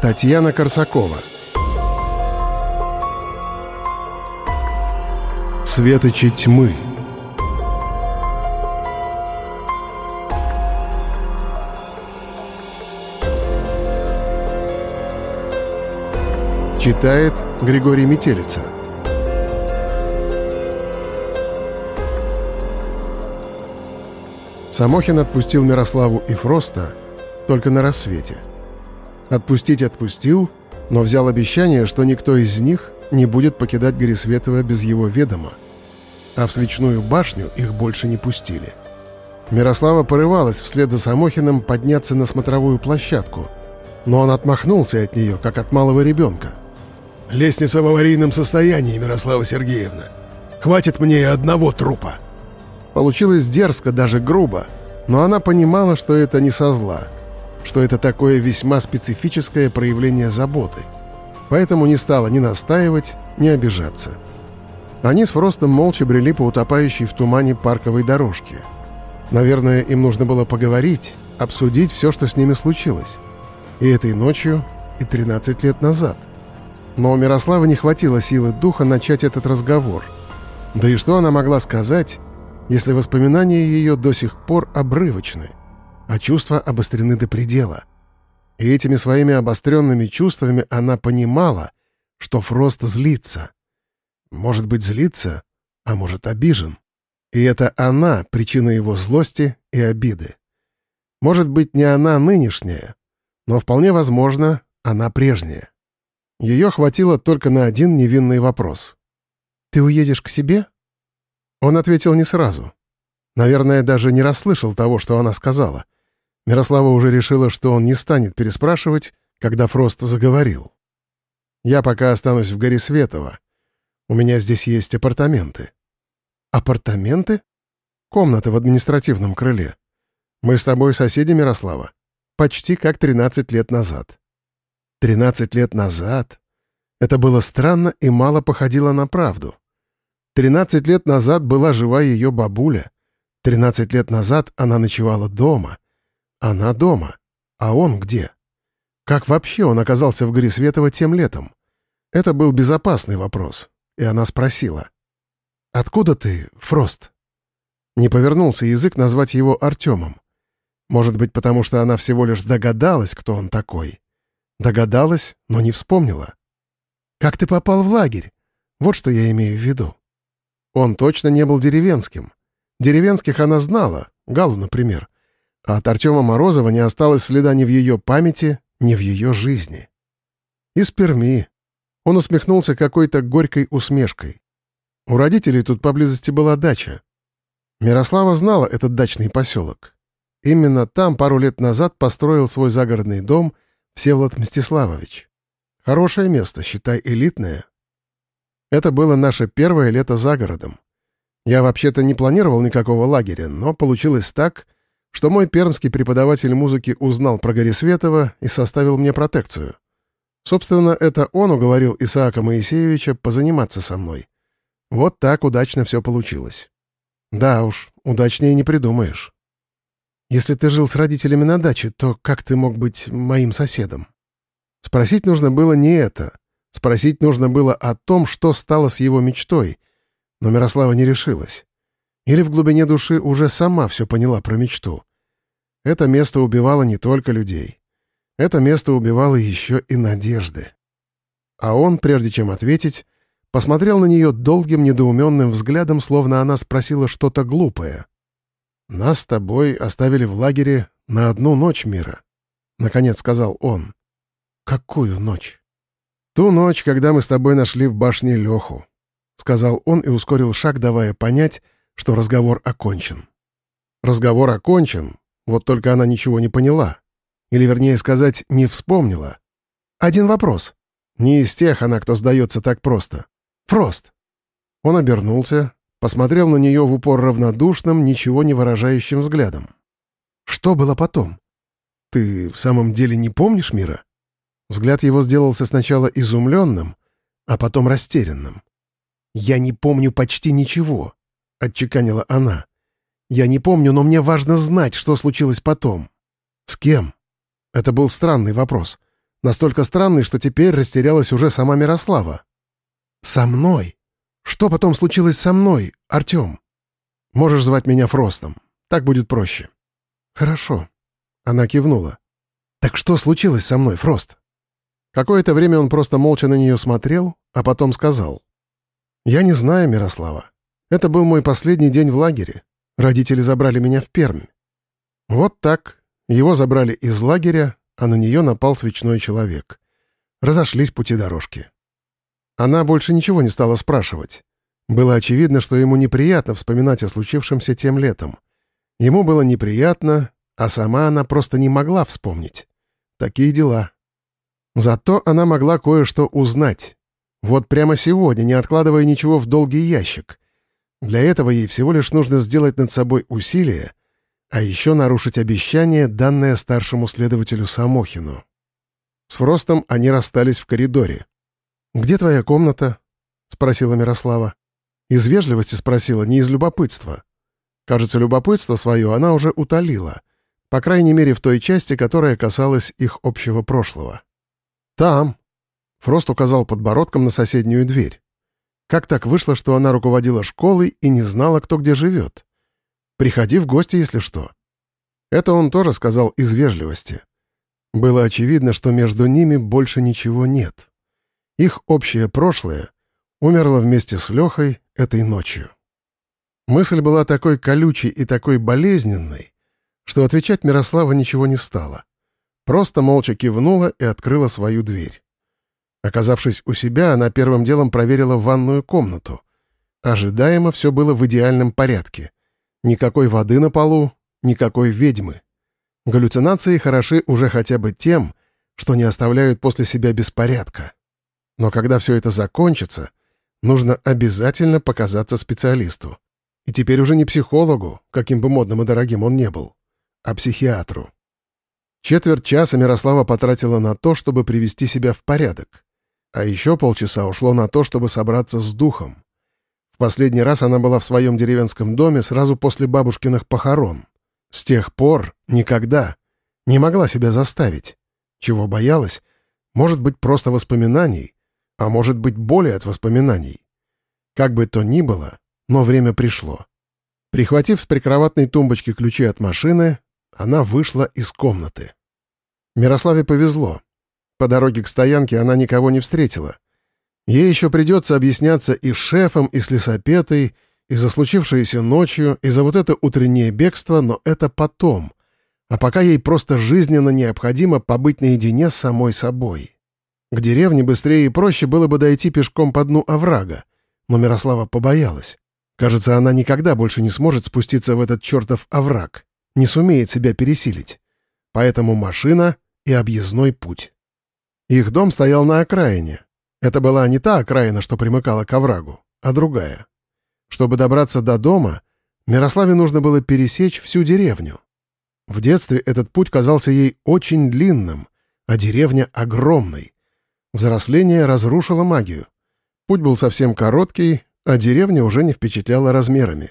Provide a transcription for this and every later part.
Татьяна Корсакова. Светочи тьмы. Читает Григорий Метелица. Самохин отпустил Мирославу и Фроста только на рассвете. Отпустить отпустил, но взял обещание, что никто из них не будет покидать Горисветова без его ведома. А в свечную башню их больше не пустили. Мирослава порывалась вслед за Самохиным подняться на смотровую площадку, но он отмахнулся от нее, как от малого ребенка. «Лестница в аварийном состоянии, Мирослава Сергеевна. Хватит мне и одного трупа». Получилось дерзко, даже грубо, но она понимала, что это не со зла, что это такое весьма специфическое проявление заботы, поэтому не стала ни настаивать, ни обижаться. Они с Фростом молча брели по утопающей в тумане парковой дорожке. Наверное, им нужно было поговорить, обсудить все, что с ними случилось. И этой ночью, и 13 лет назад. Но у Мирославы не хватило силы духа начать этот разговор. Да и что она могла сказать, если воспоминания ее до сих пор обрывочны, а чувства обострены до предела. И этими своими обостренными чувствами она понимала, что Фрост злится. Может быть, злится, а может, обижен. И это она — причина его злости и обиды. Может быть, не она нынешняя, но вполне возможно, она прежняя. Ее хватило только на один невинный вопрос. «Ты уедешь к себе?» Он ответил не сразу. Наверное, даже не расслышал того, что она сказала. Мирослава уже решила, что он не станет переспрашивать, когда Фрост заговорил. «Я пока останусь в горе Светова. У меня здесь есть апартаменты». «Апартаменты?» «Комната в административном крыле. Мы с тобой соседи, Мирослава. Почти как 13 лет назад». «13 лет назад?» Это было странно и мало походило на правду. Тринадцать лет назад была жива ее бабуля. Тринадцать лет назад она ночевала дома. Она дома. А он где? Как вообще он оказался в Горисветово тем летом? Это был безопасный вопрос, и она спросила. «Откуда ты, Фрост?» Не повернулся язык назвать его Артемом. Может быть, потому что она всего лишь догадалась, кто он такой. Догадалась, но не вспомнила. «Как ты попал в лагерь?» Вот что я имею в виду. Он точно не был деревенским. Деревенских она знала, Галу, например. А от Артема Морозова не осталось следа ни в ее памяти, ни в ее жизни. Из Перми. Он усмехнулся какой-то горькой усмешкой. У родителей тут поблизости была дача. Мирослава знала этот дачный поселок. Именно там пару лет назад построил свой загородный дом Всеволод Мстиславович. Хорошее место, считай, элитное. Это было наше первое лето за городом. Я вообще-то не планировал никакого лагеря, но получилось так, что мой пермский преподаватель музыки узнал про Горисветова и составил мне протекцию. Собственно, это он уговорил Исаака Моисеевича позаниматься со мной. Вот так удачно все получилось. Да уж, удачнее не придумаешь. Если ты жил с родителями на даче, то как ты мог быть моим соседом? Спросить нужно было не это, Спросить нужно было о том, что стало с его мечтой, но Мирослава не решилась. Или в глубине души уже сама все поняла про мечту. Это место убивало не только людей. Это место убивало еще и надежды. А он, прежде чем ответить, посмотрел на нее долгим недоуменным взглядом, словно она спросила что-то глупое. «Нас с тобой оставили в лагере на одну ночь мира», — наконец сказал он. «Какую ночь?» «Ту ночь, когда мы с тобой нашли в башне Леху», — сказал он и ускорил шаг, давая понять, что разговор окончен. Разговор окончен, вот только она ничего не поняла. Или, вернее сказать, не вспомнила. Один вопрос. Не из тех она, кто сдается так просто. Фрост. Он обернулся, посмотрел на нее в упор равнодушным, ничего не выражающим взглядом. Что было потом? Ты в самом деле не помнишь мира? Взгляд его сделался сначала изумленным, а потом растерянным. «Я не помню почти ничего», — отчеканила она. «Я не помню, но мне важно знать, что случилось потом». «С кем?» Это был странный вопрос. Настолько странный, что теперь растерялась уже сама Мирослава. «Со мной? Что потом случилось со мной, Артем?» «Можешь звать меня Фростом. Так будет проще». «Хорошо». Она кивнула. «Так что случилось со мной, Фрост?» Какое-то время он просто молча на нее смотрел, а потом сказал. «Я не знаю, Мирослава. Это был мой последний день в лагере. Родители забрали меня в Пермь. Вот так. Его забрали из лагеря, а на нее напал свечной человек. Разошлись пути дорожки. Она больше ничего не стала спрашивать. Было очевидно, что ему неприятно вспоминать о случившемся тем летом. Ему было неприятно, а сама она просто не могла вспомнить. Такие дела. Зато она могла кое-что узнать. Вот прямо сегодня, не откладывая ничего в долгий ящик. Для этого ей всего лишь нужно сделать над собой усилие а еще нарушить обещание, данное старшему следователю Самохину. С Фростом они расстались в коридоре. «Где твоя комната?» — спросила Мирослава. Из вежливости спросила, не из любопытства. Кажется, любопытство свое она уже утолила, по крайней мере в той части, которая касалась их общего прошлого. «Там!» — Фрост указал подбородком на соседнюю дверь. Как так вышло, что она руководила школой и не знала, кто где живет? Приходи в гости, если что». Это он тоже сказал из вежливости. Было очевидно, что между ними больше ничего нет. Их общее прошлое умерло вместе с Лехой этой ночью. Мысль была такой колючей и такой болезненной, что отвечать Мирослава ничего не стала. Просто молча кивнула и открыла свою дверь. Оказавшись у себя, она первым делом проверила ванную комнату. Ожидаемо все было в идеальном порядке. Никакой воды на полу, никакой ведьмы. Галлюцинации хороши уже хотя бы тем, что не оставляют после себя беспорядка. Но когда все это закончится, нужно обязательно показаться специалисту. И теперь уже не психологу, каким бы модным и дорогим он не был, а психиатру. Четверть часа Мирослава потратила на то, чтобы привести себя в порядок. А еще полчаса ушло на то, чтобы собраться с духом. Последний раз она была в своем деревенском доме сразу после бабушкиных похорон. С тех пор никогда не могла себя заставить. Чего боялась? Может быть, просто воспоминаний, а может быть, боли от воспоминаний. Как бы то ни было, но время пришло. Прихватив с прикроватной тумбочки ключи от машины, она вышла из комнаты. Мирославе повезло. По дороге к стоянке она никого не встретила — Ей еще придется объясняться и с шефом, и с лесопетой, и за случившееся ночью, и за вот это утреннее бегство, но это потом. А пока ей просто жизненно необходимо побыть наедине с самой собой. К деревне быстрее и проще было бы дойти пешком по дну оврага, но Мирослава побоялась. Кажется, она никогда больше не сможет спуститься в этот чертов овраг, не сумеет себя пересилить. Поэтому машина и объездной путь. Их дом стоял на окраине, это была не та окраина, что примыкала к оврагу, а другая. Чтобы добраться до дома, Мирославе нужно было пересечь всю деревню. В детстве этот путь казался ей очень длинным, а деревня — огромной. Взросление разрушило магию. Путь был совсем короткий, а деревня уже не впечатляла размерами.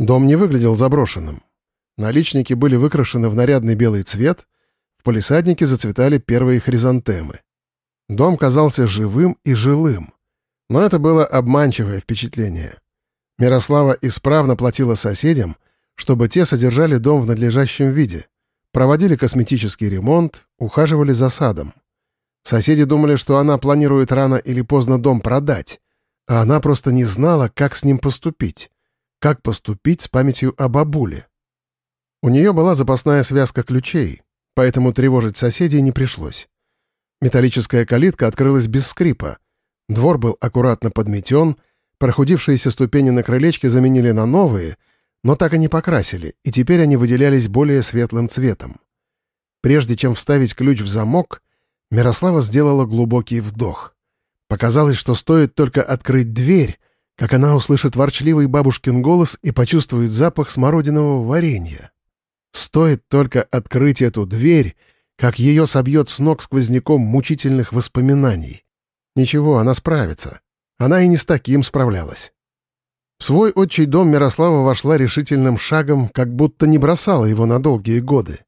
Дом не выглядел заброшенным. Наличники были выкрашены в нарядный белый цвет, в палисаднике зацветали первые хризантемы. Дом казался живым и жилым. Но это было обманчивое впечатление. Мирослава исправно платила соседям, чтобы те содержали дом в надлежащем виде, проводили косметический ремонт, ухаживали за садом. Соседи думали, что она планирует рано или поздно дом продать, а она просто не знала, как с ним поступить, как поступить с памятью о бабуле. У нее была запасная связка ключей, поэтому тревожить соседей не пришлось. Металлическая калитка открылась без скрипа. Двор был аккуратно подметен, прохудившиеся ступени на крылечке заменили на новые, но так и не покрасили, и теперь они выделялись более светлым цветом. Прежде чем вставить ключ в замок, Мирослава сделала глубокий вдох. Показалось, что стоит только открыть дверь, как она услышит ворчливый бабушкин голос и почувствует запах смородинового варенья. Стоит только открыть эту дверь, как ее собьет с ног сквозняком мучительных воспоминаний. Ничего, она справится. Она и не с таким справлялась. В свой отчий дом Мирослава вошла решительным шагом, как будто не бросала его на долгие годы.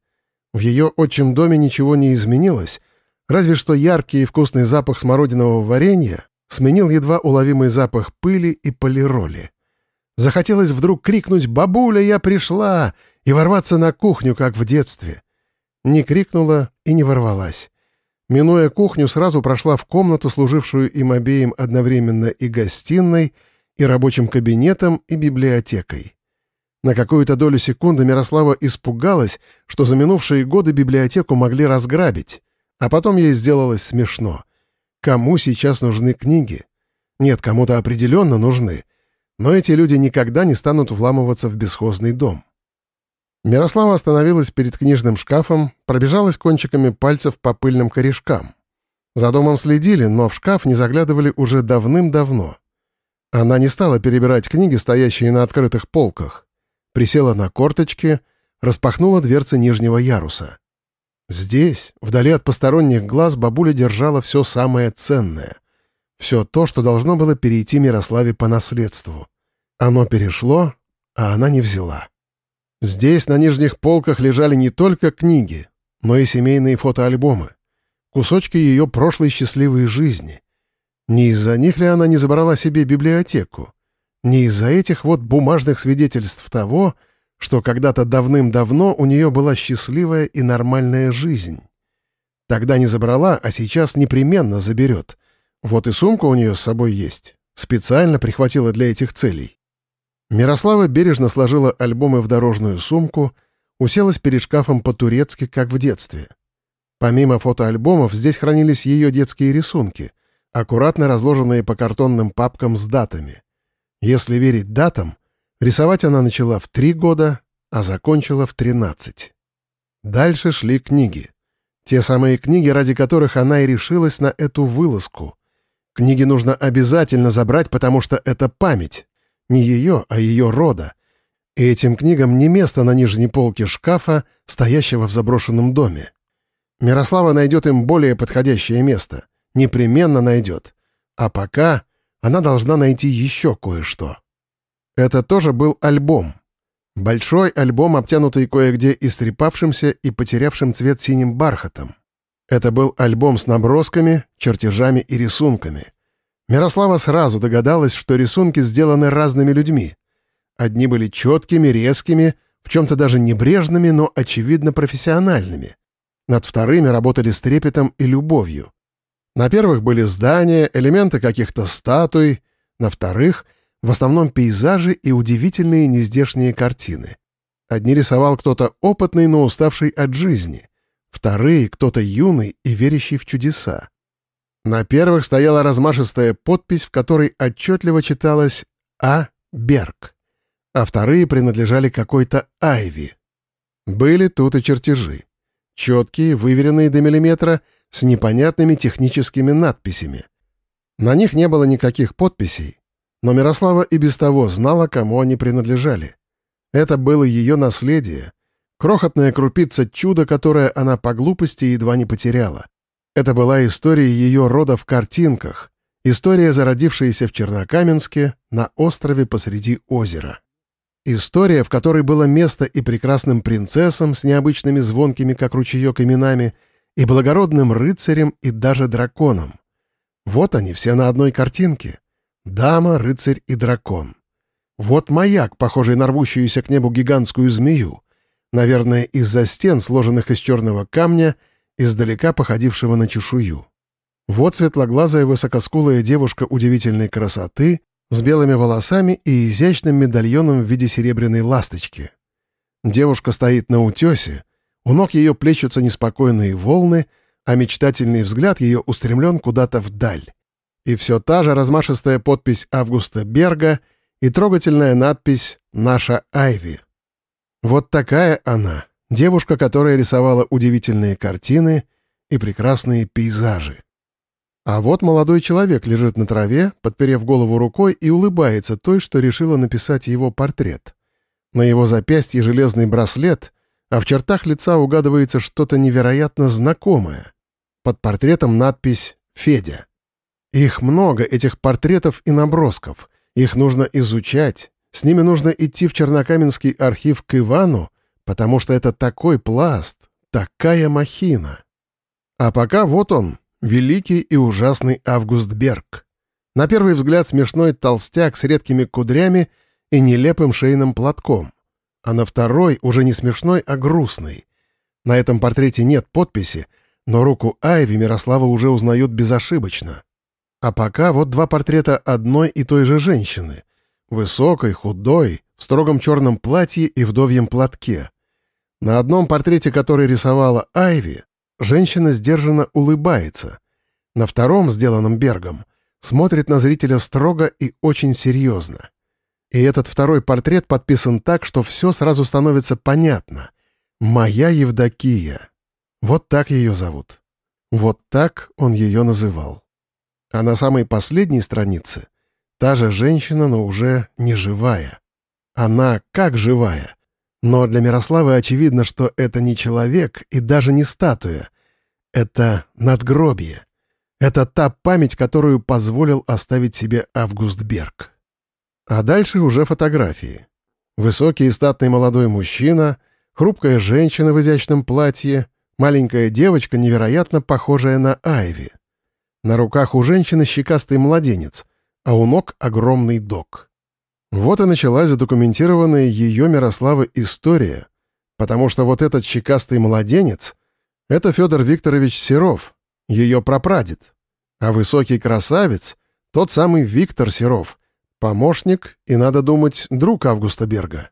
В ее отчим доме ничего не изменилось, Разве что яркий и вкусный запах смородинового варенья сменил едва уловимый запах пыли и полироли. Захотелось вдруг крикнуть «Бабуля, я пришла!» и ворваться на кухню, как в детстве. Не крикнула и не ворвалась. Минуя кухню, сразу прошла в комнату, служившую им обеим одновременно и гостиной, и рабочим кабинетом, и библиотекой. На какую-то долю секунды Мирослава испугалась, что за минувшие годы библиотеку могли разграбить, а потом ей сделалось смешно. Кому сейчас нужны книги? Нет, кому-то определенно нужны, но эти люди никогда не станут вламываться в бесхозный дом. Мирослава остановилась перед книжным шкафом, пробежалась кончиками пальцев по пыльным корешкам. За домом следили, но в шкаф не заглядывали уже давным-давно. Она не стала перебирать книги, стоящие на открытых полках. Присела на корточки, распахнула дверцы нижнего яруса. Здесь, вдали от посторонних глаз, бабуля держала все самое ценное. Все то, что должно было перейти Мирославе по наследству. Оно перешло, а она не взяла. Здесь на нижних полках лежали не только книги, но и семейные фотоальбомы, кусочки ее прошлой счастливой жизни. Не из-за них ли она не забрала себе библиотеку? Не из-за этих вот бумажных свидетельств того, что когда-то давным-давно у нее была счастливая и нормальная жизнь. Тогда не забрала, а сейчас непременно заберет. Вот и сумка у нее с собой есть. Специально прихватила для этих целей. Мирослава бережно сложила альбомы в дорожную сумку, уселась перед шкафом по-турецки, как в детстве. Помимо фотоальбомов, здесь хранились ее детские рисунки, аккуратно разложенные по картонным папкам с датами. Если верить датам, рисовать она начала в три года, а закончила в тринадцать. Дальше шли книги. Те самые книги, ради которых она и решилась на эту вылазку. Книги нужно обязательно забрать, потому что это память. Не ее, а ее рода. И этим книгам не место на нижней полке шкафа, стоящего в заброшенном доме. Мирослава найдет им более подходящее место. Непременно найдет. А пока она должна найти еще кое-что. Это тоже был альбом. Большой альбом, обтянутый кое-где истрепавшимся и потерявшим цвет синим бархатом. Это был альбом с набросками, чертежами и рисунками. Мирослава сразу догадалась, что рисунки сделаны разными людьми. Одни были четкими, резкими, в чем-то даже небрежными, но очевидно профессиональными. Над вторыми работали с трепетом и любовью. На первых были здания, элементы каких-то статуй, на вторых — в основном пейзажи и удивительные нездешние картины. Одни рисовал кто-то опытный, но уставший от жизни. Вторые — кто-то юный и верящий в чудеса. На первых стояла размашистая подпись, в которой отчетливо читалось «А. Берг», а вторые принадлежали какой-то Айви. Были тут и чертежи. Четкие, выверенные до миллиметра, с непонятными техническими надписями. На них не было никаких подписей, но Мирослава и без того знала, кому они принадлежали. Это было ее наследие, крохотная крупица чуда, которое она по глупости едва не потеряла. Это была история ее рода в картинках, история, зародившаяся в Чернокаменске на острове посреди озера. История, в которой было место и прекрасным принцессам с необычными звонкими, как ручеек, именами, и благородным рыцарем и даже драконом. Вот они все на одной картинке. Дама, рыцарь и дракон. Вот маяк, похожий на рвущуюся к небу гигантскую змею. Наверное, из-за стен, сложенных из черного камня — издалека походившего на чешую. Вот светлоглазая высокоскулая девушка удивительной красоты с белыми волосами и изящным медальоном в виде серебряной ласточки. Девушка стоит на утесе, у ног ее плещутся неспокойные волны, а мечтательный взгляд ее устремлен куда-то вдаль. И все та же размашистая подпись Августа Берга и трогательная надпись «Наша Айви». Вот такая она, Девушка, которая рисовала удивительные картины и прекрасные пейзажи. А вот молодой человек лежит на траве, подперев голову рукой и улыбается той, что решила написать его портрет. На его запястье железный браслет, а в чертах лица угадывается что-то невероятно знакомое. Под портретом надпись «Федя». Их много, этих портретов и набросков. Их нужно изучать. С ними нужно идти в Чернокаменский архив к Ивану, потому что это такой пласт, такая махина. А пока вот он, великий и ужасный Август Берг. На первый взгляд смешной толстяк с редкими кудрями и нелепым шейным платком. А на второй уже не смешной, а грустный. На этом портрете нет подписи, но руку Айви Мирослава уже узнает безошибочно. А пока вот два портрета одной и той же женщины. Высокой, худой, в строгом черном платье и вдовьем платке. На одном портрете, который рисовала Айви, женщина сдержанно улыбается. На втором, сделанном Бергом, смотрит на зрителя строго и очень серьезно. И этот второй портрет подписан так, что все сразу становится понятно. «Моя Евдокия». Вот так ее зовут. Вот так он ее называл. А на самой последней странице та же женщина, но уже не живая. Она как живая. Но для Мирославы очевидно, что это не человек и даже не статуя. Это надгробие. Это та память, которую позволил оставить себе Август Берг. А дальше уже фотографии. Высокий и статный молодой мужчина, хрупкая женщина в изящном платье, маленькая девочка, невероятно похожая на Айви. На руках у женщины щекастый младенец, а у ног огромный док. Вот и началась задокументированная ее Мирослава история, потому что вот этот щекастый младенец — это Федор Викторович Серов, ее прапрадед, а высокий красавец — тот самый Виктор Серов, помощник и, надо думать, друг Августа Берга.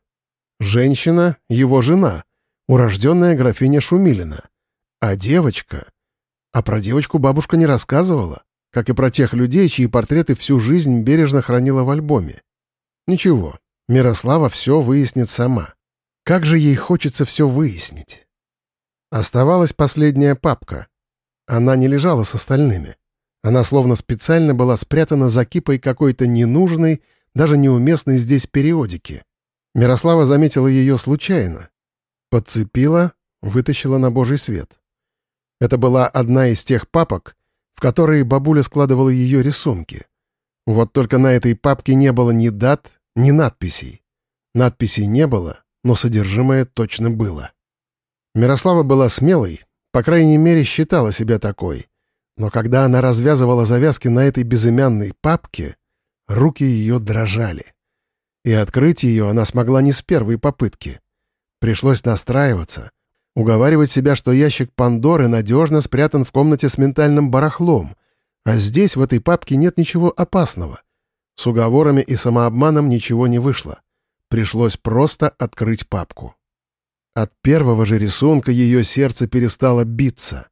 Женщина — его жена, урожденная графиня Шумилина. А девочка... А про девочку бабушка не рассказывала, как и про тех людей, чьи портреты всю жизнь бережно хранила в альбоме. Ничего, Мирослава все выяснит сама. Как же ей хочется все выяснить. Оставалась последняя папка. Она не лежала с остальными. Она словно специально была спрятана за кипой какой-то ненужной, даже неуместной здесь периодики. Мирослава заметила ее случайно. Подцепила, вытащила на божий свет. Это была одна из тех папок, в которые бабуля складывала ее рисунки. Вот только на этой папке не было ни дат, ни надписей. Надписей не было, но содержимое точно было. Мирослава была смелой, по крайней мере, считала себя такой. Но когда она развязывала завязки на этой безымянной папке, руки ее дрожали. И открыть ее она смогла не с первой попытки. Пришлось настраиваться, уговаривать себя, что ящик Пандоры надежно спрятан в комнате с ментальным барахлом, а здесь, в этой папке, нет ничего опасного. С уговорами и самообманом ничего не вышло. Пришлось просто открыть папку. От первого же рисунка ее сердце перестало биться.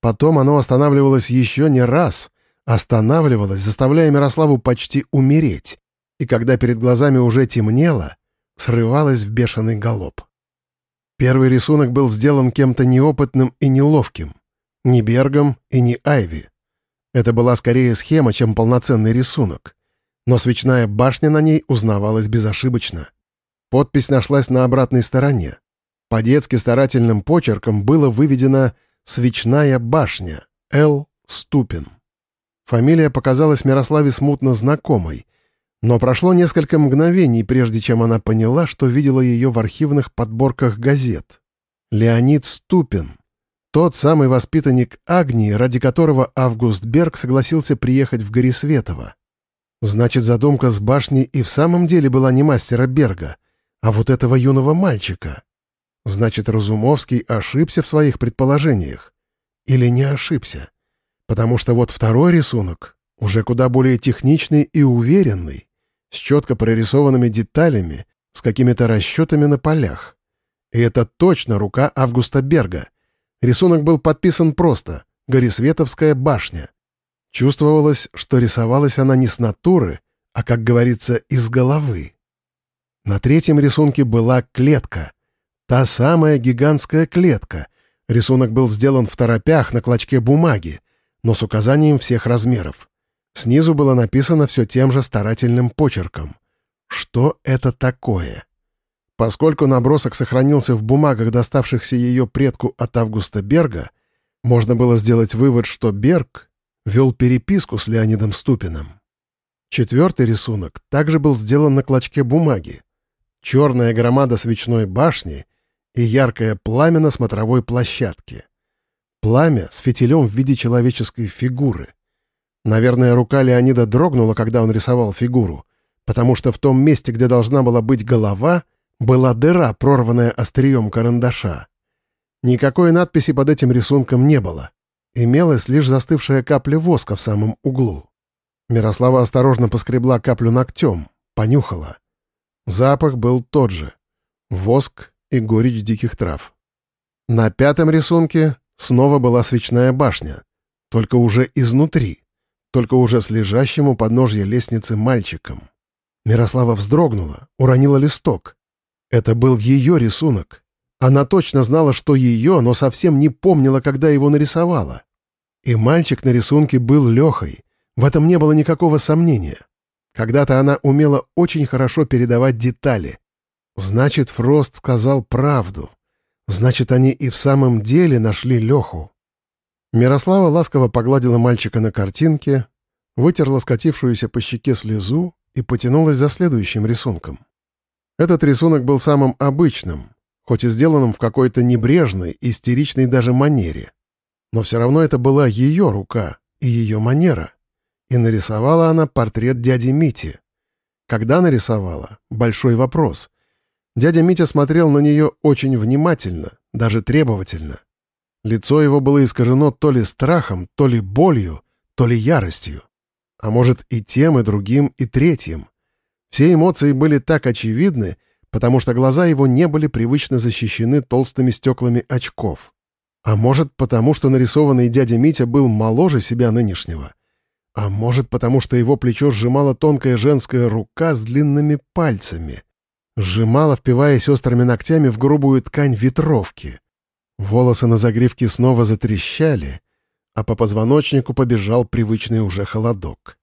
Потом оно останавливалось еще не раз, останавливалось, заставляя Мирославу почти умереть, и когда перед глазами уже темнело, срывалось в бешеный галоп. Первый рисунок был сделан кем-то неопытным и неловким, не Бергом и не Айви. Это была скорее схема, чем полноценный рисунок. Но свечная башня на ней узнавалась безошибочно. Подпись нашлась на обратной стороне. По-детски старательным почерком было выведено «Свечная башня» Л. Ступин. Фамилия показалась Мирославе смутно знакомой, но прошло несколько мгновений, прежде чем она поняла, что видела ее в архивных подборках газет. Леонид Ступин. Тот самый воспитанник Агнии, ради которого Август Берг согласился приехать в Горисветово. Значит, задумка с башней и в самом деле была не мастера Берга, а вот этого юного мальчика. Значит, Разумовский ошибся в своих предположениях. Или не ошибся. Потому что вот второй рисунок уже куда более техничный и уверенный, с четко прорисованными деталями, с какими-то расчетами на полях. И это точно рука Августа Берга. Рисунок был подписан просто «Горисветовская башня». Чувствовалось, что рисовалась она не с натуры, а, как говорится, из головы. На третьем рисунке была клетка — Та самая гигантская клетка. Рисунок был сделан в торопях на клочке бумаги, но с указанием всех размеров. Снизу было написано все тем же старательным почерком. Что это такое? Поскольку набросок сохранился в бумагах, доставшихся ее предку от Августа Берга, можно было сделать вывод, что Берг вел переписку с Леонидом Ступиным. Четвертый рисунок также был сделан на клочке бумаги. Черная громада свечной башни — и яркое пламя на смотровой площадке. Пламя с фитилем в виде человеческой фигуры. Наверное, рука Леонида дрогнула, когда он рисовал фигуру, потому что в том месте, где должна была быть голова, была дыра, прорванная острием карандаша. Никакой надписи под этим рисунком не было. Имелась лишь застывшая капля воска в самом углу. Мирослава осторожно поскребла каплю ногтем, понюхала. Запах был тот же — воск и горечь диких трав. На пятом рисунке снова была свечная башня, только уже изнутри, только уже с лежащим у подножья лестницы мальчиком. Мирослава вздрогнула, уронила листок. Это был ее рисунок. Она точно знала, что ее, но совсем не помнила, когда его нарисовала. И мальчик на рисунке был Лехой. В этом не было никакого сомнения. Когда-то она умела очень хорошо передавать детали. Значит, Фрост сказал правду. Значит, они и в самом деле нашли Леху. Мирослава ласково погладила мальчика на картинке, вытерла скатившуюся по щеке слезу и потянулась за следующим рисунком. Этот рисунок был самым обычным, хоть и сделанным в какой-то небрежной, истеричной даже манере. Но все равно это была ее рука и ее манера. И нарисовала она портрет дяди Мити. Когда нарисовала? Большой вопрос. Дядя Митя смотрел на нее очень внимательно, даже требовательно. Лицо его было искажено то ли страхом, то ли болью, то ли яростью. А может и тем, и другим, и третьим. Все эмоции были так очевидны, потому что глаза его не были привычно защищены толстыми стеклами очков. А может, потому что нарисованный дядя Митя был моложе себя нынешнего. А может, потому что его плечо сжимала тонкая женская рука с длинными пальцами. Сжимала, впиваясь острыми ногтями в грубую ткань ветровки. Волосы на загривке снова затрещали, а по позвоночнику побежал привычный уже холодок.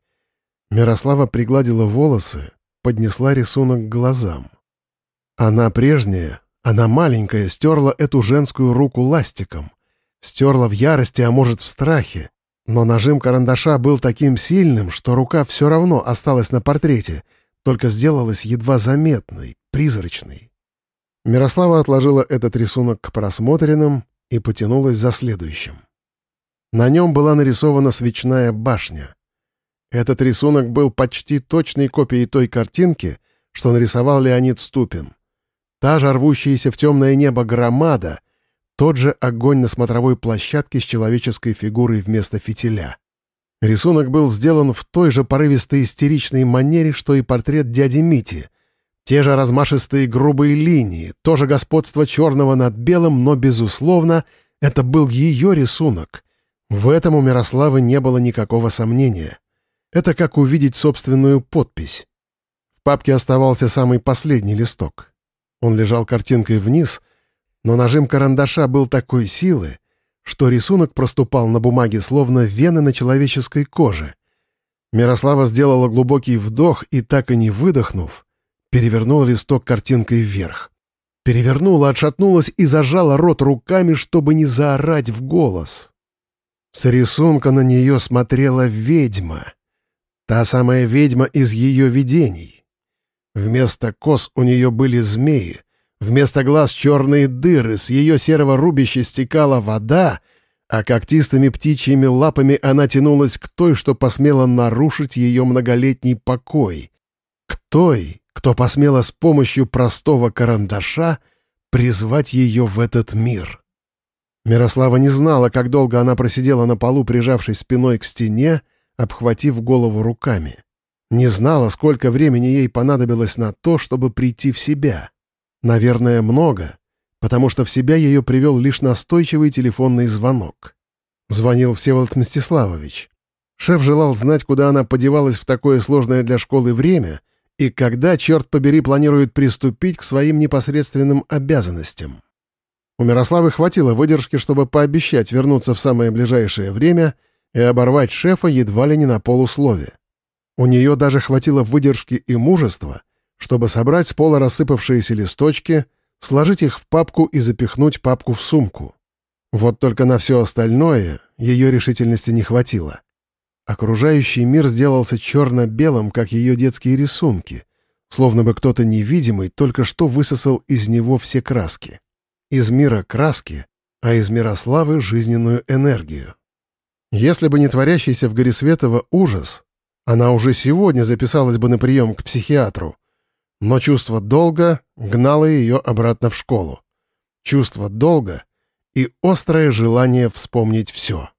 Мирослава пригладила волосы, поднесла рисунок к глазам. Она прежняя, она маленькая, стерла эту женскую руку ластиком. Стерла в ярости, а может в страхе. Но нажим карандаша был таким сильным, что рука все равно осталась на портрете, только сделалась едва заметной, призрачной. Мирослава отложила этот рисунок к просмотренным и потянулась за следующим. На нем была нарисована свечная башня. Этот рисунок был почти точной копией той картинки, что нарисовал Леонид Ступин. Та же рвущаяся в темное небо громада, тот же огонь на смотровой площадке с человеческой фигурой вместо фитиля. Рисунок был сделан в той же порывистой истеричной манере, что и портрет дяди Мити. Те же размашистые грубые линии, то же господство черного над белым, но, безусловно, это был ее рисунок. В этом у Мирославы не было никакого сомнения. Это как увидеть собственную подпись. В папке оставался самый последний листок. Он лежал картинкой вниз, но нажим карандаша был такой силы, что рисунок проступал на бумаге словно вены на человеческой коже. Мирослава сделала глубокий вдох и, так и не выдохнув, перевернула листок картинкой вверх. Перевернула, отшатнулась и зажала рот руками, чтобы не заорать в голос. С рисунка на нее смотрела ведьма. Та самая ведьма из ее видений. Вместо кос у нее были змеи, вместо глаз черные дыры, с ее серого рубища стекала вода, а когтистыми птичьими лапами она тянулась к той, что посмела нарушить ее многолетний покой. К той, кто посмела с помощью простого карандаша призвать ее в этот мир. Мирослава не знала, как долго она просидела на полу, прижавшись спиной к стене, обхватив голову руками. Не знала, сколько времени ей понадобилось на то, чтобы прийти в себя. Наверное, много, потому что в себя ее привел лишь настойчивый телефонный звонок. Звонил Всеволод Мстиславович. Шеф желал знать, куда она подевалась в такое сложное для школы время и когда, черт побери, планирует приступить к своим непосредственным обязанностям. У Мирославы хватило выдержки, чтобы пообещать вернуться в самое ближайшее время и оборвать шефа едва ли не на полуслове. У нее даже хватило выдержки и мужества, чтобы собрать с пола рассыпавшиеся листочки, сложить их в папку и запихнуть папку в сумку. Вот только на все остальное ее решительности не хватило. Окружающий мир сделался черно-белым, как ее детские рисунки, словно бы кто-то невидимый только что высосал из него все краски. Из мира краски а из Мирославы — жизненную энергию. Если бы не творящийся в Горисветово ужас, она уже сегодня записалась бы на прием к психиатру. Но чувство долга гнало ее обратно в школу. Чувство долга и острое желание вспомнить все.